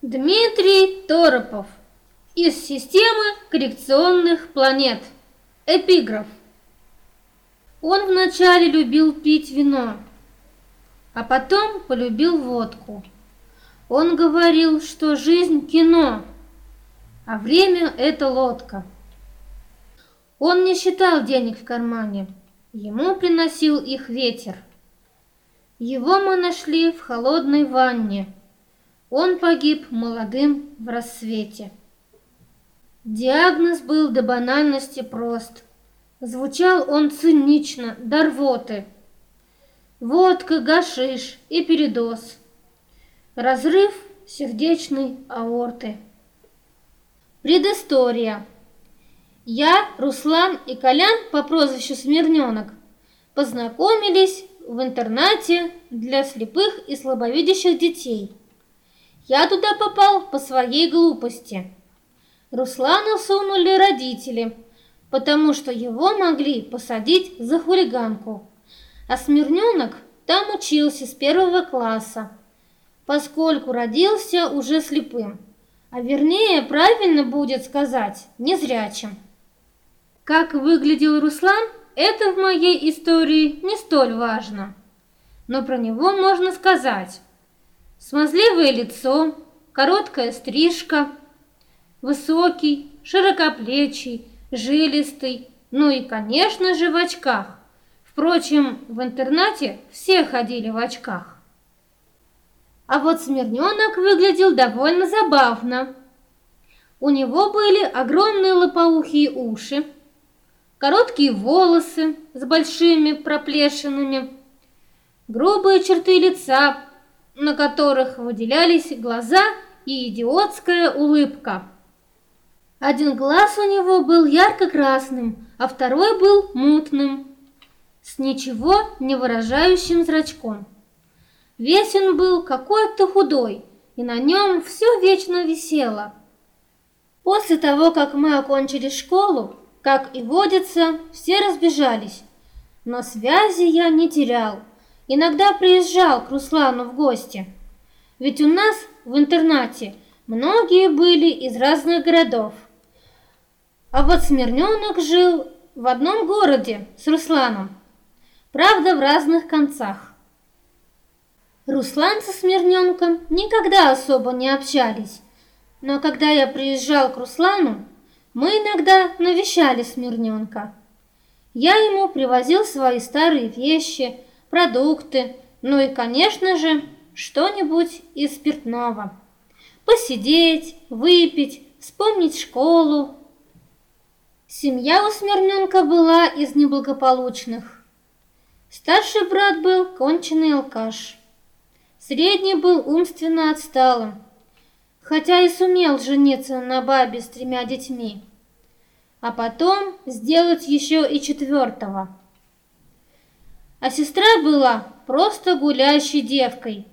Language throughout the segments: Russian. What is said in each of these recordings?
Дмитрий Торопов из системы коррекционных планет. Эпиграф. Он вначале любил пить вино, а потом полюбил водку. Он говорил, что жизнь – кино, а время – это лодка. Он не считал денег в кармане, ему приносил их ветер. Его мы нашли в холодной ванне – он погиб молодым в рассвете. Диагноз был до банальности прост. Звучал он цинично, до рвоты. Водка, гашиш и передоз. Разрыв сердечной аорты. Предыстория. Я, Руслан и Колян по прозвищу Смирненок познакомились в интернате для слепых и слабовидящих детей – я туда попал по своей глупости. Руслана сунули родители, потому что его могли посадить за хулиганку. А Смирненок там учился с первого класса, поскольку родился уже слепым. А вернее, правильно будет сказать, незрячим. Как выглядел Руслан, это в моей истории не столь важно. Но про него можно сказать, Смазливое лицо, короткая стрижка, высокий, широкоплечий, жилистый, ну и, конечно же, в очках. Впрочем, в интернате все ходили в очках. А вот Смирненок выглядел довольно забавно. У него были огромные лопоухие уши, короткие волосы с большими проплешинами, грубые черты лица, на которых выделялись глаза и идиотская улыбка. Один глаз у него был ярко-красным, а второй был мутным, с ничего не выражающим зрачком. Весь он был какой-то худой, и на нем все вечно висело. После того, как мы окончили школу, как и водится, все разбежались, но связи я не терял. Иногда приезжал к Руслану в гости. Ведь у нас в интернате многие были из разных городов. А вот Смирненок жил в одном городе с Русланом, правда в разных концах. Руслан со Смирненком никогда особо не общались, но когда я приезжал к Руслану, мы иногда навещали Смирненка. Я ему привозил свои старые вещи – продукты, ну и, конечно же, что-нибудь из спиртного. Посидеть, выпить, вспомнить школу. Семья у Смирненко была из неблагополучных. Старший брат был конченый алкаш. Средний был умственно отсталым, хотя и сумел жениться на бабе с тремя детьми, а потом сделать еще и четвертого – а сестра была просто гулящей девкой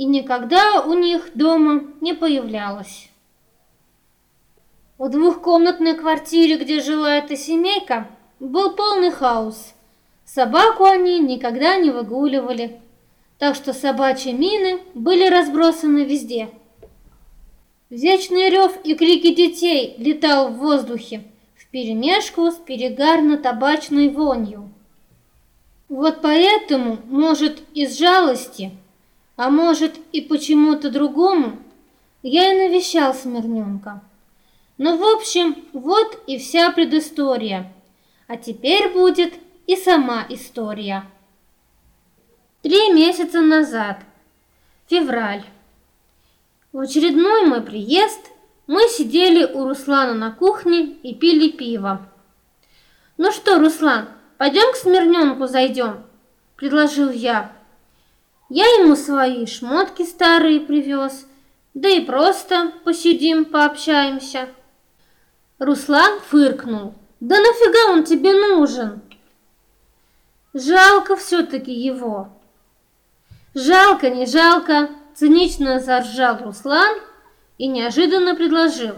и никогда у них дома не появлялась. В двухкомнатной квартире, где жила эта семейка, был полный хаос. Собаку они никогда не выгуливали, так что собачьи мины были разбросаны везде. Вечный рев и крики детей летал в воздухе вперемешку с перегарно-табачной вонью. Вот поэтому, может, из жалости, а может и почему-то другому, я и навещал Смирненка. Ну, в общем, вот и вся предыстория. А теперь будет и сама история. Три месяца назад, февраль. В очередной мой приезд мы сидели у Руслана на кухне и пили пиво. Ну что, Руслан, Пойдем к Смирненку зайдем, предложил я. Я ему свои шмотки старые привез, да и просто посидим, пообщаемся. Руслан фыркнул. Да нафига он тебе нужен? Жалко все-таки его. Жалко, не жалко, цинично заржал Руслан и неожиданно предложил.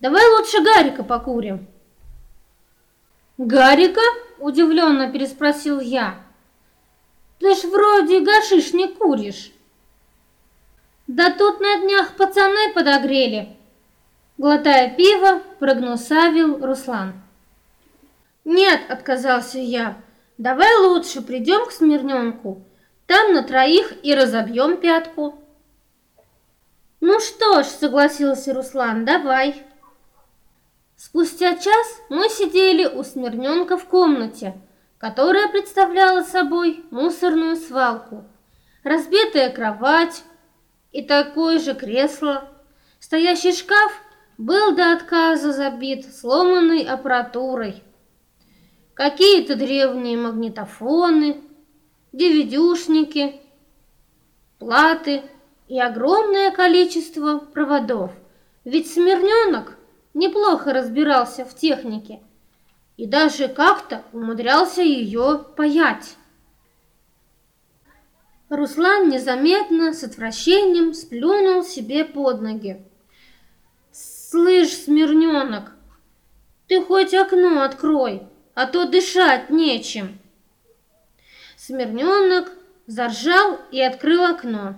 Давай лучше Гарика покурим. Гарика? Удивленно переспросил я. Ты ж вроде гашиш не куришь. Да тут на днях пацаны подогрели. Глотая пиво, прогнусавил Руслан. Нет, отказался я. Давай лучше придем к Смирненку. Там на троих и разобьем пятку. Ну что ж, согласился Руслан, давай. Спустя час мы сидели у Смирненка в комнате, которая представляла собой мусорную свалку. Разбитая кровать и такое же кресло. Стоящий шкаф был до отказа забит сломанной аппаратурой. Какие-то древние магнитофоны, DVD-шники, платы и огромное количество проводов. Ведь Смирненок неплохо разбирался в технике и даже как-то умудрялся ее паять. Руслан незаметно, с отвращением, сплюнул себе под ноги. «Слышь, Смирненок, ты хоть окно открой, а то дышать нечем!» Смирненок заржал и открыл окно.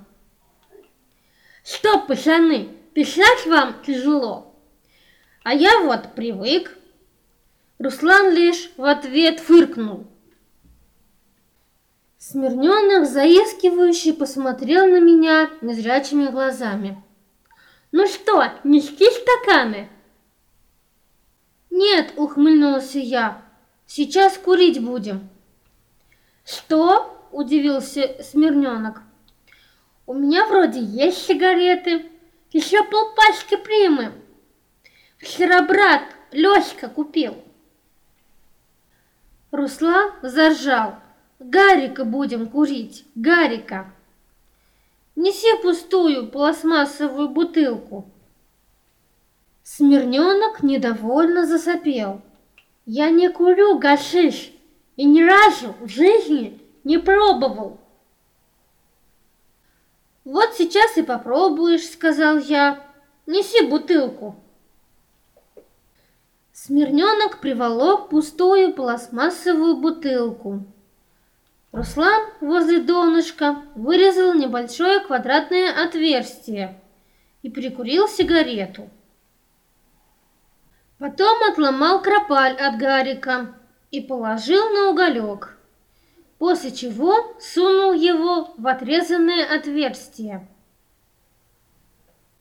«Что, пацаны, писать вам тяжело?» А я вот привык. Руслан лишь в ответ фыркнул. Смирненных заискивающе посмотрел на меня незрячими глазами. «Ну что, нести стаканы?» «Нет», — ухмыльнулся я, — «сейчас курить будем». «Что?» — удивился Смирненок. «У меня вроде есть сигареты, еще полпачки примем». Вчера брат Лёська купил. Руслан заржал. Гарика будем курить, Гарика. Неси пустую пластмассовую бутылку. Смирненок недовольно засопел. Я не курю гашиш и ни разу в жизни не пробовал. Вот сейчас и попробуешь, сказал я. Неси бутылку. Смирненок приволок пустую пластмассовую бутылку. Руслан возле донышка вырезал небольшое квадратное отверстие и прикурил сигарету. Потом отломал кропаль от гарика и положил на уголек, после чего сунул его в отрезанное отверстие.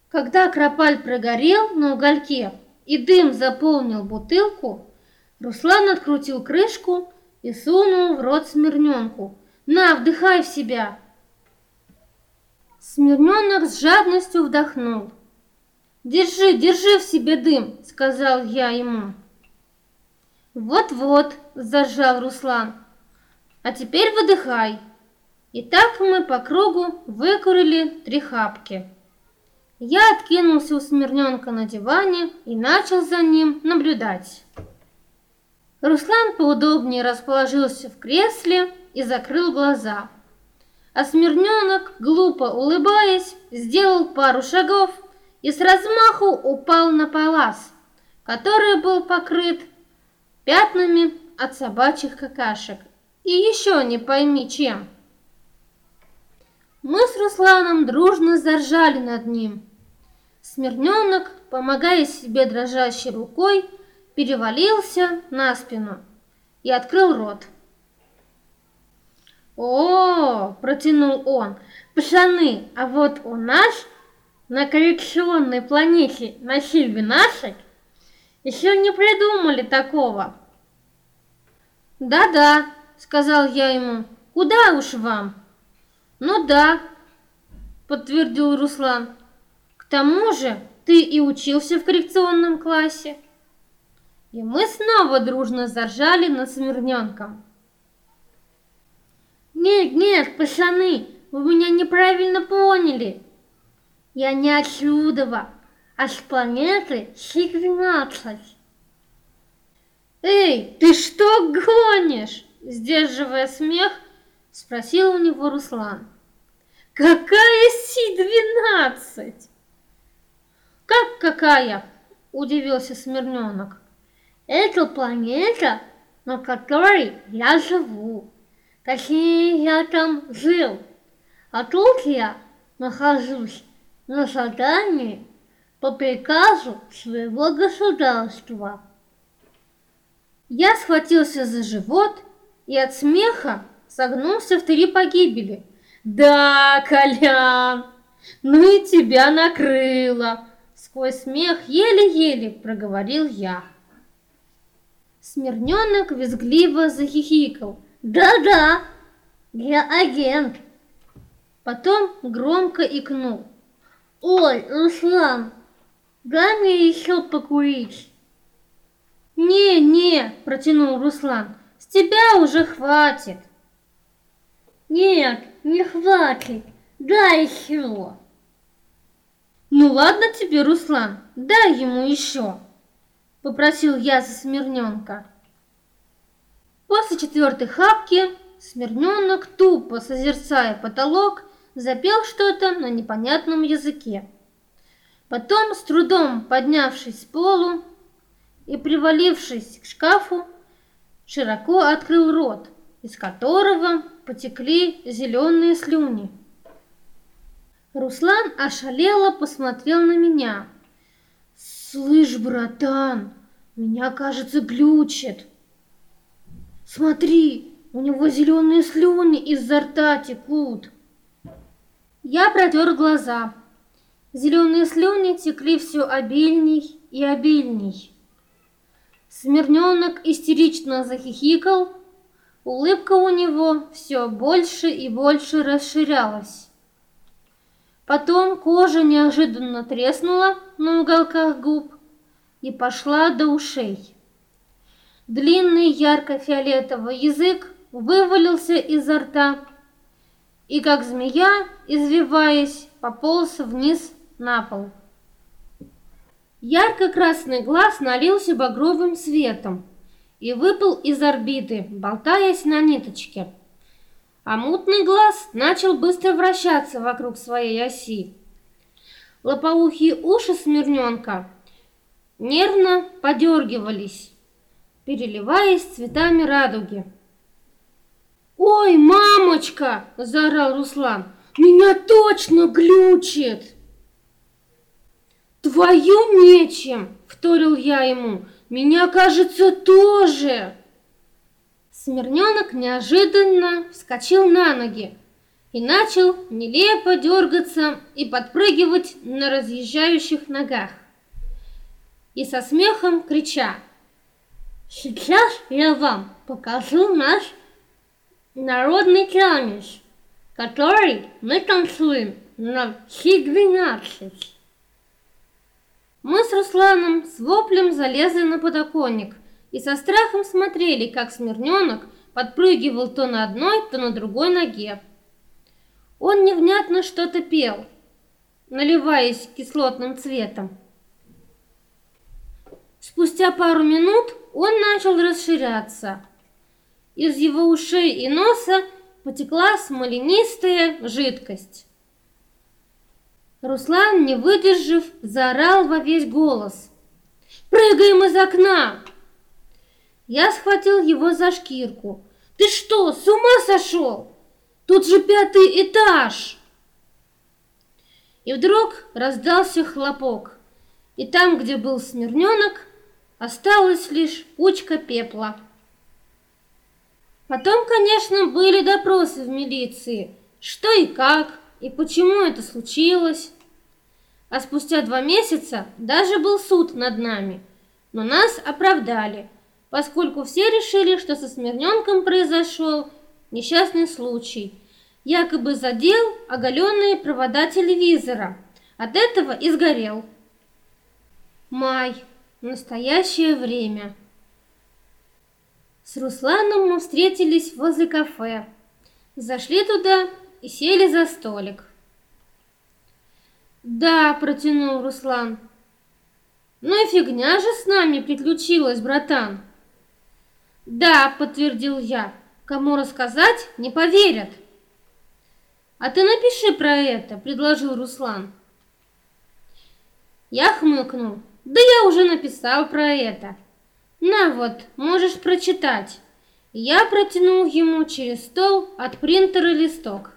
Когда кропаль прогорел на угольке, и дым заполнил бутылку, Руслан открутил крышку и сунул в рот Смирненку. «На, вдыхай в себя!» Смирненок с жадностью вдохнул. «Держи, держи в себе дым!» — сказал я ему. «Вот-вот!» — зажал Руслан. «А теперь выдыхай!» И так мы по кругу выкурили три хапки. Я откинулся у Смирненка на диване и начал за ним наблюдать. Руслан поудобнее расположился в кресле и закрыл глаза. А Смирненок, глупо улыбаясь, сделал пару шагов и с размаху упал на палас, который был покрыт пятнами от собачьих какашек. И еще не пойми чем. Мы с Русланом дружно заржали над ним – Смирненок, помогая себе дрожащей рукой, перевалился на спину и открыл рот. «О, — протянул он, — пацаны, а вот у нас на коррекционной планете на Сильве нашей еще не придумали такого». «Да-да», — сказал я ему, — «куда уж вам?» «Ну да», — подтвердил Руслан, тому же ты и учился в коррекционном классе. И мы снова дружно заржали над Смирненком. Нет, нет, пацаны, вы меня неправильно поняли. Я не отсюда, а с планеты Си-12. Эй, ты что гонишь? Сдерживая смех, спросил у него Руслан. Какая Си-12? «Как какая?» – удивился Смирненок. «Это планета, на которой я живу. Точнее, я там жил. А тут я нахожусь на задании по приказу своего государства. Я схватился за живот и от смеха согнулся в три погибели. «Да, Колян, ну и тебя накрыло!» Сквозь смех еле-еле проговорил я. Смирненок визгливо захихикал. «Да-да, я агент!» Потом громко икнул. «Ой, Руслан, дай мне еще покурить!» «Не-не!» – протянул Руслан. «С тебя уже хватит!» «Нет, не хватит! Дай еще!» «Ну ладно тебе, Руслан, дай ему еще!» – попросил я за Смирненка. После четвертой хапки Смирненок, тупо созерцая потолок, запел что-то на непонятном языке. Потом, с трудом поднявшись с полу и привалившись к шкафу, широко открыл рот, из которого потекли зеленые слюни. Руслан ошалело посмотрел на меня. «Слышь, братан, меня, кажется, глючит. Смотри, у него зеленые слюни изо рта текут». Я протер глаза. Зеленые слюни текли все обильней и обильней. Смирненок истерично захихикал, улыбка у него все больше и больше расширялась. Потом кожа неожиданно треснула на уголках губ и пошла до ушей. Длинный ярко-фиолетовый язык вывалился изо рта и, как змея, извиваясь, пополз вниз на пол. Ярко-красный глаз налился багровым светом и выпал из орбиты, болтаясь на ниточке а мутный глаз начал быстро вращаться вокруг своей оси. Лопоухие уши смирненка нервно подергивались, переливаясь цветами радуги. «Ой, мамочка!» – заорал Руслан. «Меня точно глючит!» «Твою нечем!» – вторил я ему. «Меня, кажется, тоже!» Смирненок неожиданно вскочил на ноги и начал нелепо дергаться и подпрыгивать на разъезжающих ногах. И со смехом крича «Сейчас я вам покажу наш народный танец, который мы танцуем на Си-12». Мы с Русланом с воплем залезли на подоконник и со страхом смотрели, как Смирненок подпрыгивал то на одной, то на другой ноге. Он невнятно что-то пел, наливаясь кислотным цветом. Спустя пару минут он начал расширяться. Из его ушей и носа потекла смоленистая жидкость. Руслан, не выдержав, заорал во весь голос. «Прыгаем из окна!» Я схватил его за шкирку. «Ты что, с ума сошел? Тут же пятый этаж!» И вдруг раздался хлопок, и там, где был смирненок, осталась лишь кучка пепла. Потом, конечно, были допросы в милиции, что и как, и почему это случилось. А спустя два месяца даже был суд над нами, но нас оправдали – поскольку все решили, что со Смирненком произошел несчастный случай. Якобы задел оголенные провода телевизора. От этого и сгорел. Май. Настоящее время. С Русланом мы встретились возле кафе. Зашли туда и сели за столик. «Да», — протянул Руслан. «Ну и фигня же с нами приключилась, братан!» «Да», — подтвердил я. «Кому рассказать, не поверят». «А ты напиши про это», — предложил Руслан. Я хмыкнул. «Да я уже написал про это». «На вот, можешь прочитать». Я протянул ему через стол от принтера листок.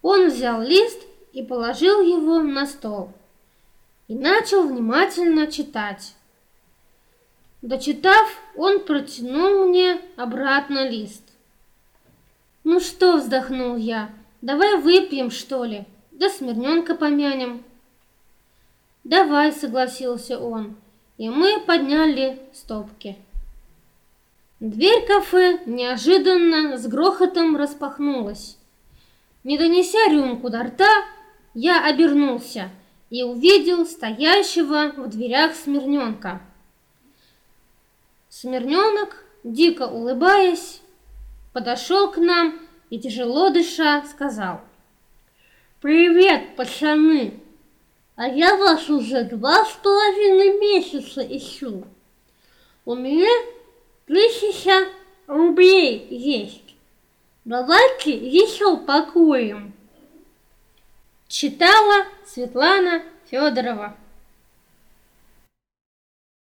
Он взял лист и положил его на стол. И начал внимательно читать. Дочитав, он протянул мне обратно лист. «Ну что?» – вздохнул я. «Давай выпьем, что ли? Да смирненка помянем». «Давай», – согласился он, и мы подняли стопки. Дверь кафе неожиданно с грохотом распахнулась. Не донеся рюмку до рта, я обернулся и увидел стоящего в дверях Смирненка. Смирненок, дико улыбаясь, подошел к нам и, тяжело дыша, сказал. «Привет, пацаны! А я вас уже два с половиной месяца ищу. У меня тысяча рублей есть. Давайте еще покурим». Читала Светлана Федорова.